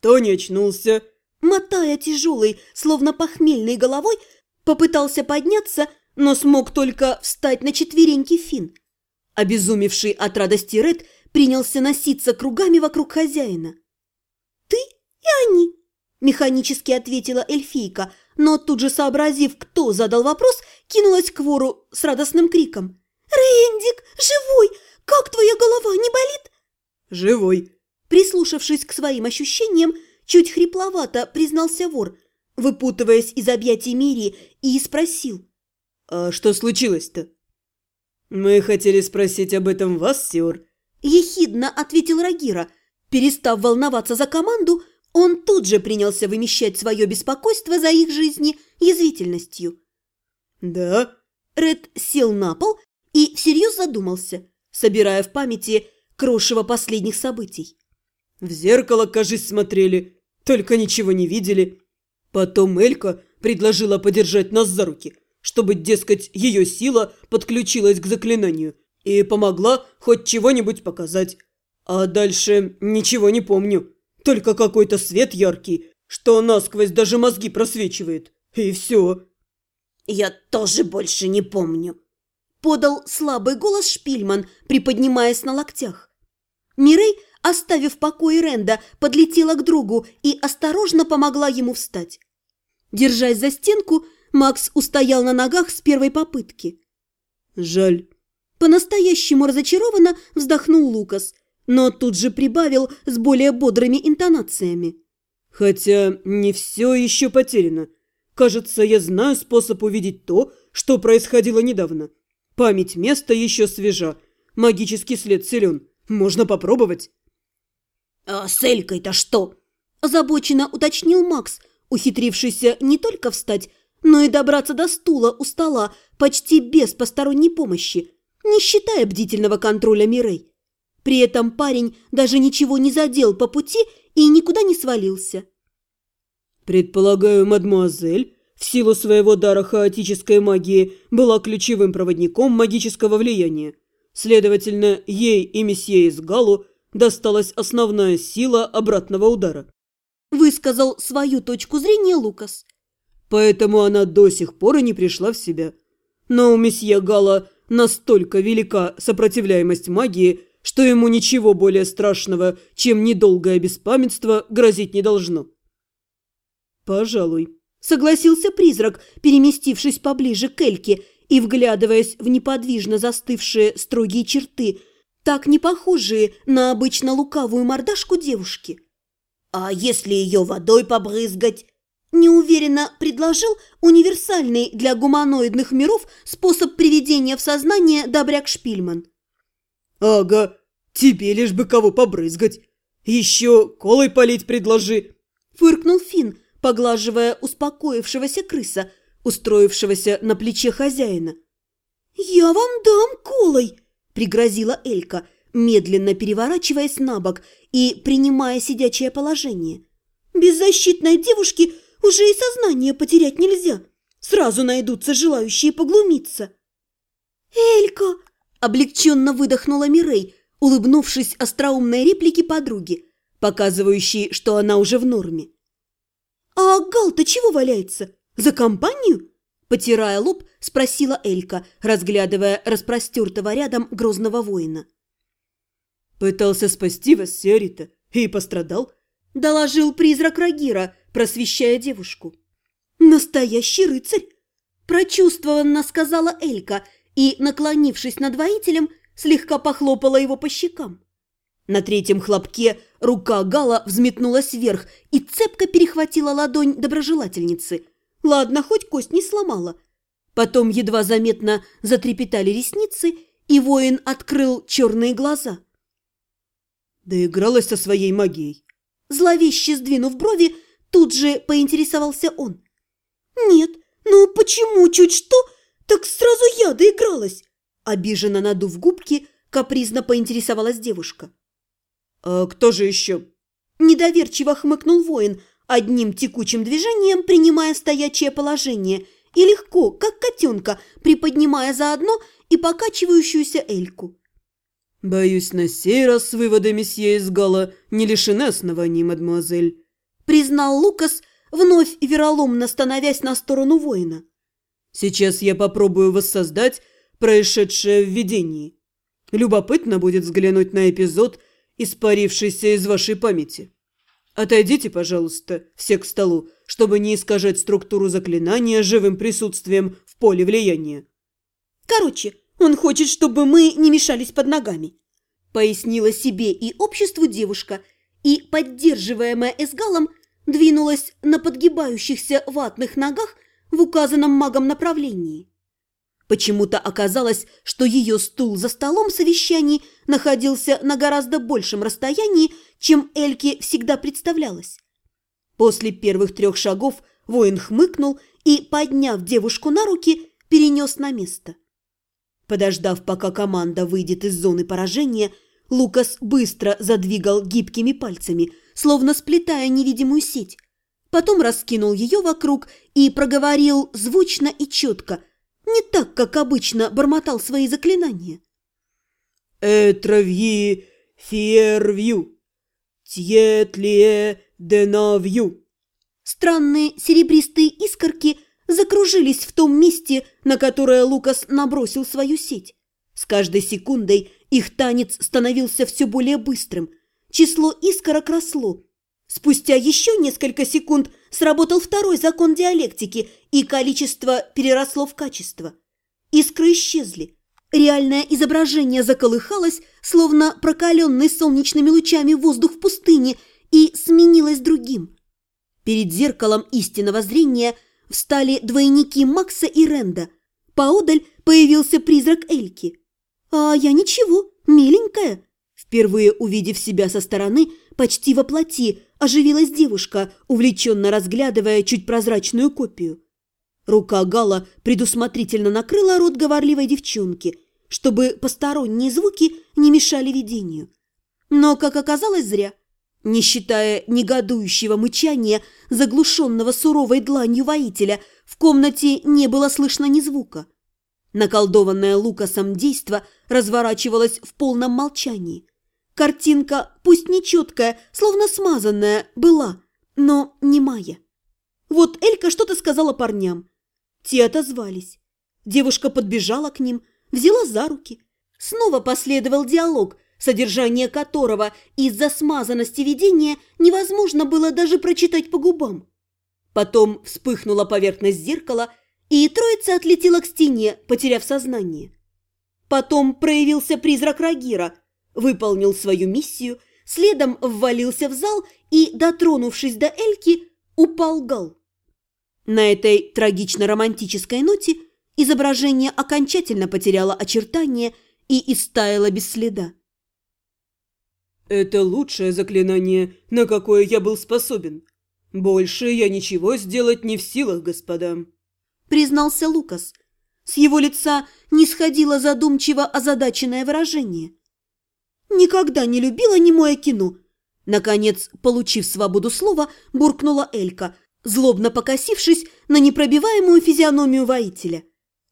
то не очнулся. Мотая тяжелой, словно похмельной головой, попытался подняться, но смог только встать на четвереньки Фин. Обезумевший от радости Ред принялся носиться кругами вокруг хозяина. «Ты и они!» – механически ответила эльфийка, но тут же сообразив, кто задал вопрос, кинулась к вору с радостным криком. «Рендик, живой! Как твоя голова, не болит?» «Живой!» Прислушавшись к своим ощущениям, чуть хрипловато признался вор, выпутываясь из объятий Мири, и спросил. «А что случилось-то?» «Мы хотели спросить об этом вас, Сиор», – ехидно ответил Рагира. Перестав волноваться за команду, он тут же принялся вымещать свое беспокойство за их жизни язвительностью. «Да?» Ред сел на пол и всерьез задумался, собирая в памяти крошево последних событий. «В зеркало, кажись, смотрели, только ничего не видели. Потом Элька предложила подержать нас за руки, чтобы, дескать, ее сила подключилась к заклинанию и помогла хоть чего-нибудь показать. А дальше ничего не помню, только какой-то свет яркий, что насквозь даже мозги просвечивает. И все». «Я тоже больше не помню», – подал слабый голос Шпильман, приподнимаясь на локтях. Мирей, оставив в покое Ренда, подлетела к другу и осторожно помогла ему встать. Держась за стенку, Макс устоял на ногах с первой попытки. «Жаль». По-настоящему разочарованно вздохнул Лукас, но тут же прибавил с более бодрыми интонациями. «Хотя не все еще потеряно. Кажется, я знаю способ увидеть то, что происходило недавно. Память места еще свежа, магический след силен. Можно попробовать». «А с Элькой-то что?» – озабоченно уточнил Макс, ухитрившийся не только встать, но и добраться до стула у стола почти без посторонней помощи, не считая бдительного контроля Мирей. При этом парень даже ничего не задел по пути и никуда не свалился. «Предполагаю, мадмуазель, в силу своего дара хаотической магии, была ключевым проводником магического влияния. Следовательно, ей и месье Изгалу досталась основная сила обратного удара. Высказал свою точку зрения Лукас. Поэтому она до сих пор и не пришла в себя. Но у месье Гала настолько велика сопротивляемость магии, что ему ничего более страшного, чем недолгое беспамятство, грозить не должно. «Пожалуй», — согласился призрак, переместившись поближе к Эльке и вглядываясь в неподвижно застывшие строгие черты, так не похожие на обычно лукавую мордашку девушки. «А если ее водой побрызгать?» Неуверенно предложил универсальный для гуманоидных миров способ приведения в сознание добряк Шпильман. «Ага, тебе лишь бы кого побрызгать. Еще колой полить предложи!» Фыркнул Финн, поглаживая успокоившегося крыса, устроившегося на плече хозяина. «Я вам дам колой!» – пригрозила Элька, медленно переворачиваясь на бок и принимая сидячее положение. «Беззащитной девушке уже и сознание потерять нельзя. Сразу найдутся желающие поглумиться». «Элька!» – облегченно выдохнула Мирей, улыбнувшись остроумной реплике подруги, показывающей, что она уже в норме. «А Гал-то чего валяется? За компанию?» Потирая лоб, спросила Элька, разглядывая распростертого рядом грозного воина. «Пытался спасти вас, Сиарита, и пострадал», – доложил призрак Рагира, просвещая девушку. «Настоящий рыцарь!» – прочувствованно сказала Элька и, наклонившись над воителем, слегка похлопала его по щекам. На третьем хлопке рука Гала взметнулась вверх и цепко перехватила ладонь доброжелательницы. Ладно, хоть кость не сломала. Потом едва заметно затрепетали ресницы, и воин открыл черные глаза. Доигралась со своей магией. Зловеще сдвинув брови, тут же поинтересовался он. «Нет, ну почему чуть что, так сразу я доигралась?» Обиженно надув губки, капризно поинтересовалась девушка. «А кто же еще?» Недоверчиво хмыкнул воин, одним текучим движением принимая стоячее положение и легко, как котенка, приподнимая заодно и покачивающуюся эльку. «Боюсь, на сей раз выводы месье из Гала не лишены оснований, мадемуазель», признал Лукас, вновь вероломно становясь на сторону воина. Сейчас я попробую воссоздать происшедшее в видении. Любопытно будет взглянуть на эпизод, испарившийся из вашей памяти. Отойдите, пожалуйста, все к столу, чтобы не искажать структуру заклинания живым присутствием в поле влияния. Короче, он хочет, чтобы мы не мешались под ногами. Пояснила себе и обществу девушка, и, поддерживаемая Эсгалом, двинулась на подгибающихся ватных ногах в указанном магом направлении. Почему-то оказалось, что ее стул за столом совещаний находился на гораздо большем расстоянии, чем Эльке всегда представлялось. После первых трех шагов воин хмыкнул и, подняв девушку на руки, перенес на место. Подождав, пока команда выйдет из зоны поражения, Лукас быстро задвигал гибкими пальцами, словно сплетая невидимую сеть. Потом раскинул ее вокруг и проговорил звучно и четко, не так, как обычно бормотал свои заклинания. «Этравьи фиервью, тьетлие денавью». Странные серебристые искорки закружились в том месте, на которое Лукас набросил свою сеть. С каждой секундой их танец становился все более быстрым. Число искорок росло. Спустя еще несколько секунд сработал второй закон диалектики, и количество переросло в качество. Искры исчезли. Реальное изображение заколыхалось, словно прокаленный солнечными лучами воздух в пустыне, и сменилось другим. Перед зеркалом истинного зрения встали двойники Макса и Ренда. Поодаль появился призрак Эльки. «А я ничего, миленькая». Впервые увидев себя со стороны, почти во плоти, оживилась девушка, увлеченно разглядывая чуть прозрачную копию. Рука Гала предусмотрительно накрыла рот говорливой девчонки, чтобы посторонние звуки не мешали видению. Но, как оказалось, зря. Не считая негодующего мычания, заглушенного суровой дланью воителя, в комнате не было слышно ни звука. Наколдованное Лукасом действо разворачивалось в полном молчании. Картинка, пусть не четкая, словно смазанная, была, но не моя. Вот Элька что-то сказала парням. Те отозвались. Девушка подбежала к ним, взяла за руки. Снова последовал диалог, содержание которого из-за смазанности видения невозможно было даже прочитать по губам. Потом вспыхнула поверхность зеркала – и троица отлетела к стене, потеряв сознание. Потом проявился призрак Рагира, выполнил свою миссию, следом ввалился в зал и, дотронувшись до Эльки, упал Гал. На этой трагично-романтической ноте изображение окончательно потеряло очертания и истаяло без следа. «Это лучшее заклинание, на какое я был способен. Больше я ничего сделать не в силах, господа» признался Лукас. С его лица не сходило задумчиво озадаченное выражение. «Никогда не любила немое кино!» Наконец, получив свободу слова, буркнула Элька, злобно покосившись на непробиваемую физиономию воителя.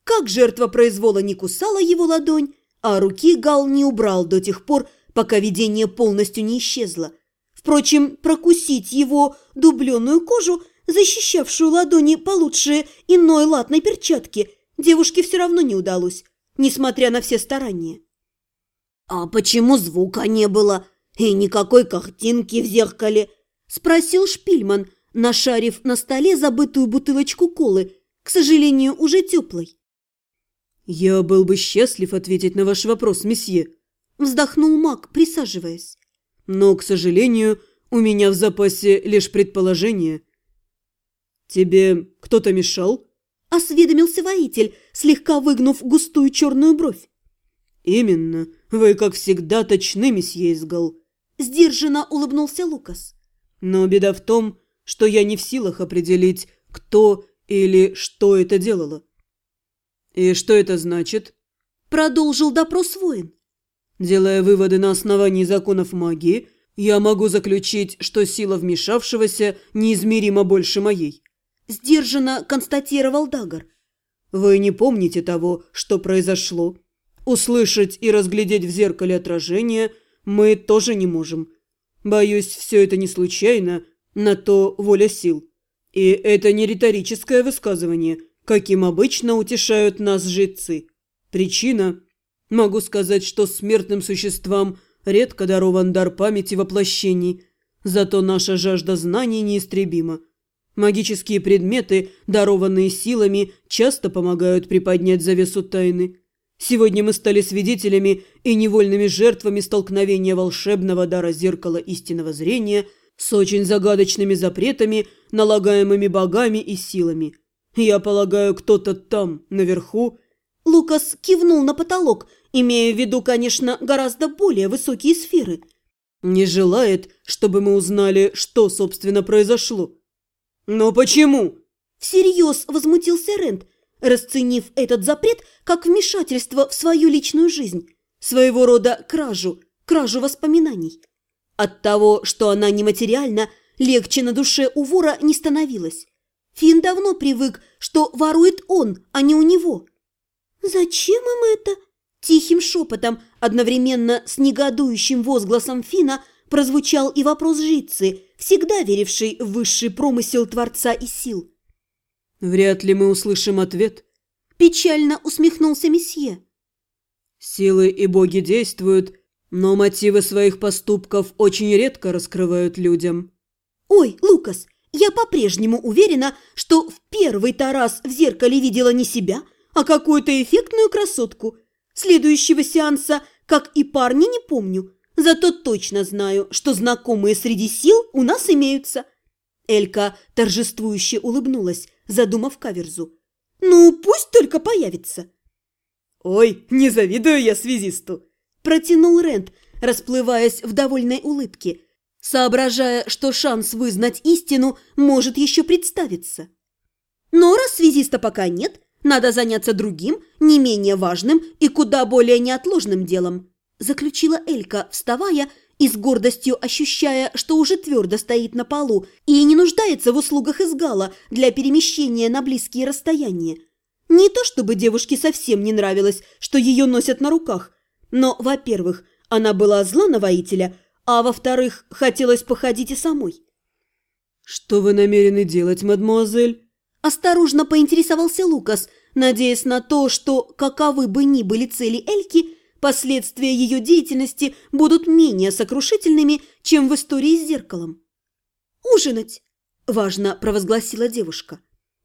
Как жертва произвола не кусала его ладонь, а руки Гал не убрал до тех пор, пока видение полностью не исчезло. Впрочем, прокусить его дубленную кожу – защищавшую ладони получше иной латной перчатки, девушке все равно не удалось, несмотря на все старания. «А почему звука не было и никакой картинки в зеркале?» – спросил Шпильман, нашарив на столе забытую бутылочку колы, к сожалению, уже теплой. «Я был бы счастлив ответить на ваш вопрос, месье», – вздохнул маг, присаживаясь. «Но, к сожалению, у меня в запасе лишь предположение. «Тебе кто-то мешал?» – осведомился воитель, слегка выгнув густую черную бровь. «Именно. Вы, как всегда, точны, месье Изгал». Сдержанно улыбнулся Лукас. «Но беда в том, что я не в силах определить, кто или что это делало». «И что это значит?» Продолжил допрос воин. «Делая выводы на основании законов магии, я могу заключить, что сила вмешавшегося неизмеримо больше моей. – сдержанно констатировал Дагар. «Вы не помните того, что произошло. Услышать и разглядеть в зеркале отражение мы тоже не можем. Боюсь, все это не случайно, На то воля сил. И это не риторическое высказывание, каким обычно утешают нас жрецы. Причина? Могу сказать, что смертным существам редко дарован дар памяти воплощений, зато наша жажда знаний неистребима. Магические предметы, дарованные силами, часто помогают приподнять завесу тайны. Сегодня мы стали свидетелями и невольными жертвами столкновения волшебного дара зеркала истинного зрения с очень загадочными запретами, налагаемыми богами и силами. Я полагаю, кто-то там, наверху... Лукас кивнул на потолок, имея в виду, конечно, гораздо более высокие сферы. Не желает, чтобы мы узнали, что, собственно, произошло. Но почему? Всерьез возмутился Рент, расценив этот запрет как вмешательство в свою личную жизнь, своего рода кражу, кражу воспоминаний. От того, что она нематериальна, легче на душе у вора не становилось. Фин давно привык, что ворует он, а не у него. «Зачем им это?» Тихим шепотом, одновременно с негодующим возгласом Фина, прозвучал и вопрос жрицы, всегда верившей в высший промысел Творца и сил. «Вряд ли мы услышим ответ», – печально усмехнулся месье. «Силы и боги действуют, но мотивы своих поступков очень редко раскрывают людям». «Ой, Лукас, я по-прежнему уверена, что в первый-то раз в зеркале видела не себя, а какую-то эффектную красотку. Следующего сеанса, как и парня, не помню, зато точно знаю, что знакомые среди сил у нас имеются». Элька торжествующе улыбнулась, задумав каверзу. «Ну, пусть только появится». «Ой, не завидую я связисту!» Протянул Рент, расплываясь в довольной улыбке, соображая, что шанс вызнать истину может еще представиться. Но раз связиста пока нет, надо заняться другим, не менее важным и куда более неотложным делом, заключила Элька, вставая и с гордостью ощущая, что уже твердо стоит на полу и не нуждается в услугах из гала для перемещения на близкие расстояния. Не то чтобы девушке совсем не нравилось, что ее носят на руках, но, во-первых, она была зла на воителя, а во-вторых, хотелось походить и самой. «Что вы намерены делать, мадмуазель?» Осторожно поинтересовался Лукас, надеясь на то, что, каковы бы ни были цели Эльки, Последствия ее деятельности будут менее сокрушительными, чем в истории с зеркалом. «Ужинать!» – важно провозгласила девушка.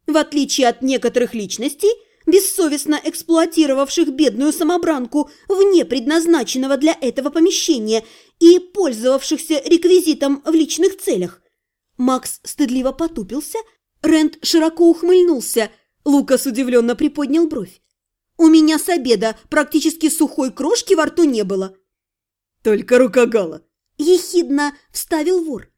В отличие от некоторых личностей, бессовестно эксплуатировавших бедную самобранку вне предназначенного для этого помещения и пользовавшихся реквизитом в личных целях. Макс стыдливо потупился, Рент широко ухмыльнулся, Лукас удивленно приподнял бровь. У меня с обеда практически сухой крошки во рту не было. Только рукогала. Ехидно вставил вор.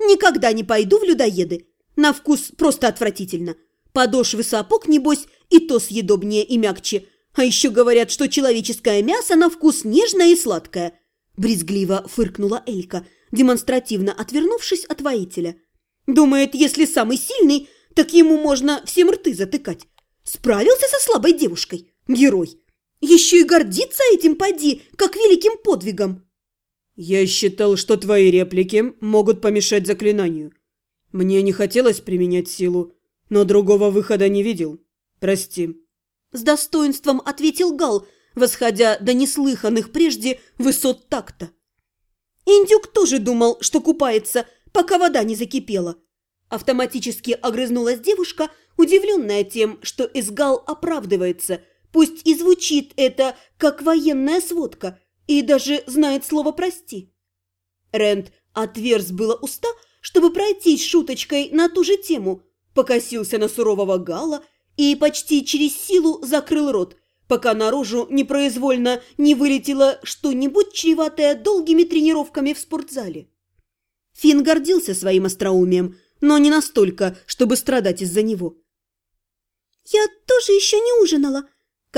Никогда не пойду в людоеды. На вкус просто отвратительно. Подошвы сапог, небось, и то съедобнее и мягче. А еще говорят, что человеческое мясо на вкус нежное и сладкое. Брезгливо фыркнула Элька, демонстративно отвернувшись от воителя. Думает, если самый сильный, так ему можно всем рты затыкать. Справился со слабой девушкой. Герой. Еще и гордится этим поди, как великим подвигом. Я считал, что твои реплики могут помешать заклинанию. Мне не хотелось применять силу, но другого выхода не видел. Прости. С достоинством ответил Гал, восходя до неслыханных прежде высот такта. Индюк тоже думал, что купается, пока вода не закипела. Автоматически огрызнулась девушка, удивленная тем, что Изгал оправдывается – Пусть и звучит это, как военная сводка, и даже знает слово «прости». Рент отверз было уста, чтобы пройтись шуточкой на ту же тему, покосился на сурового Гала и почти через силу закрыл рот, пока наружу непроизвольно не вылетело что-нибудь чреватое долгими тренировками в спортзале. Финн гордился своим остроумием, но не настолько, чтобы страдать из-за него. «Я тоже еще не ужинала»,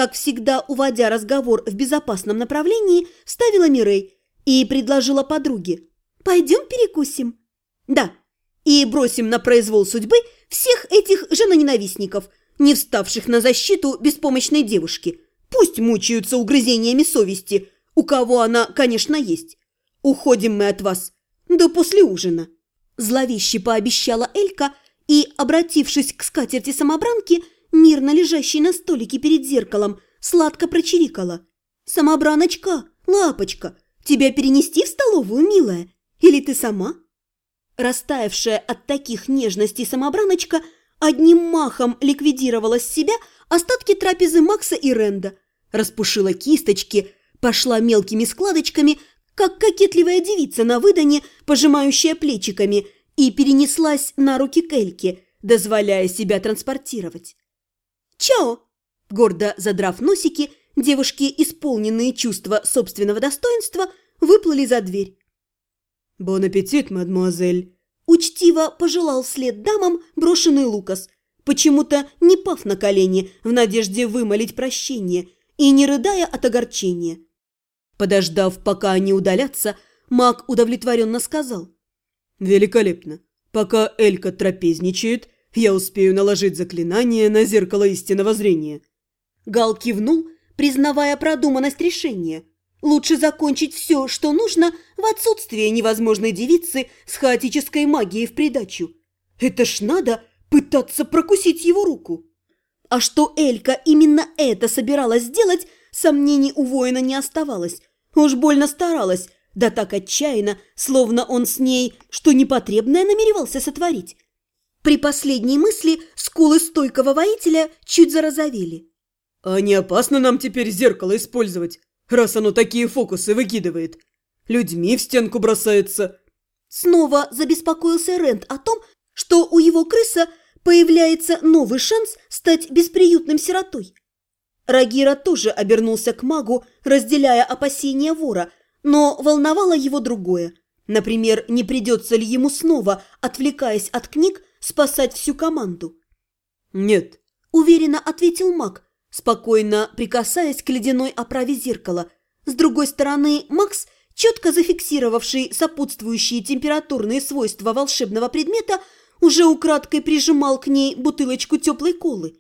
как всегда, уводя разговор в безопасном направлении, ставила Мирей и предложила подруге. «Пойдем перекусим?» «Да, и бросим на произвол судьбы всех этих женоненавистников, не вставших на защиту беспомощной девушки. Пусть мучаются угрызениями совести, у кого она, конечно, есть. Уходим мы от вас. До после ужина». Зловеще пообещала Элька и, обратившись к скатерти-самобранке, мирно лежащей на столике перед зеркалом, сладко прочирикала. «Самобраночка, лапочка, тебя перенести в столовую, милая? Или ты сама?» Растаявшая от таких нежностей самобраночка одним махом ликвидировала с себя остатки трапезы Макса и Ренда, распушила кисточки, пошла мелкими складочками, как кокетливая девица на выдане, пожимающая плечиками, и перенеслась на руки Кельки, дозволяя себя транспортировать. «Чао!» Гордо задрав носики, девушки, исполненные чувства собственного достоинства, выплыли за дверь. «Бон аппетит, мадемуазель!» Учтиво пожелал вслед дамам брошенный Лукас, почему-то не пав на колени в надежде вымолить прощение и не рыдая от огорчения. Подождав, пока они удалятся, маг удовлетворенно сказал. «Великолепно. Пока Элька трапезничает, я успею наложить заклинание на зеркало истинного зрения». Гал кивнул, признавая продуманность решения – Лучше закончить все, что нужно, в отсутствие невозможной девицы с хаотической магией в придачу. Это ж надо пытаться прокусить его руку. А что Элька именно это собиралась сделать, сомнений у воина не оставалось. Уж больно старалась, да так отчаянно, словно он с ней что непотребное намеревался сотворить. При последней мысли скулы стойкого воителя чуть зарозовели. «А не опасно нам теперь зеркало использовать?» раз оно такие фокусы выкидывает. Людьми в стенку бросается. Снова забеспокоился Рент о том, что у его крыса появляется новый шанс стать бесприютным сиротой. Рагира тоже обернулся к магу, разделяя опасения вора, но волновало его другое. Например, не придется ли ему снова, отвлекаясь от книг, спасать всю команду? «Нет», – уверенно ответил маг, спокойно прикасаясь к ледяной оправе зеркала. С другой стороны, Макс, четко зафиксировавший сопутствующие температурные свойства волшебного предмета, уже украдкой прижимал к ней бутылочку теплой колы.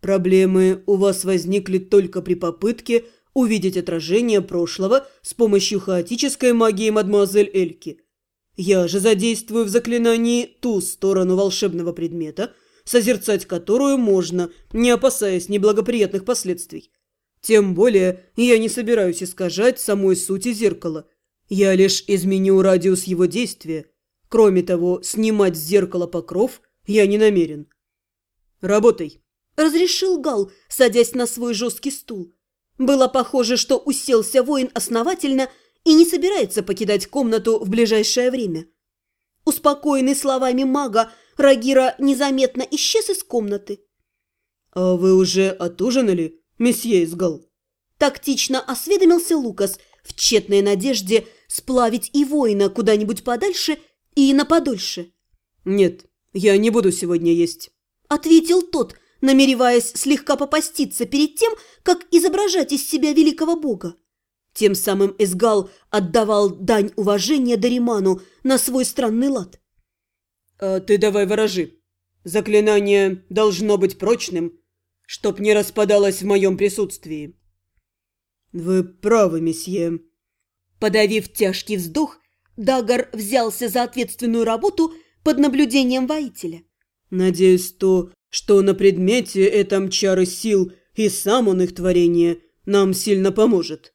«Проблемы у вас возникли только при попытке увидеть отражение прошлого с помощью хаотической магии мадемуазель Эльки. Я же задействую в заклинании ту сторону волшебного предмета – созерцать которую можно, не опасаясь неблагоприятных последствий. Тем более я не собираюсь искажать самой сути зеркала. Я лишь изменю радиус его действия. Кроме того, снимать с зеркала покров я не намерен. Работай. Разрешил Гал, садясь на свой жесткий стул. Было похоже, что уселся воин основательно и не собирается покидать комнату в ближайшее время. Успокоенный словами мага, Рагира незаметно исчез из комнаты. «А вы уже отужинали, месье Изгал?» Тактично осведомился Лукас в тщетной надежде сплавить и воина куда-нибудь подальше и на подольше. «Нет, я не буду сегодня есть», — ответил тот, намереваясь слегка попаститься перед тем, как изображать из себя великого бога. Тем самым Эсгал отдавал дань уважения Дариману на свой странный лад. А ты давай ворожи. Заклинание должно быть прочным, чтоб не распадалось в моем присутствии. Вы правы, месье. Подавив тяжкий вздох, Дагар взялся за ответственную работу под наблюдением воителя. Надеюсь, то, что на предмете этом чары сил и сам он их творение, нам сильно поможет.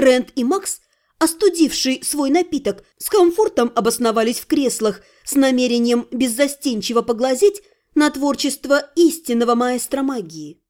Рент и Макс остудивший свой напиток, с комфортом обосновались в креслах с намерением беззастенчиво поглазеть на творчество истинного маэстро магии.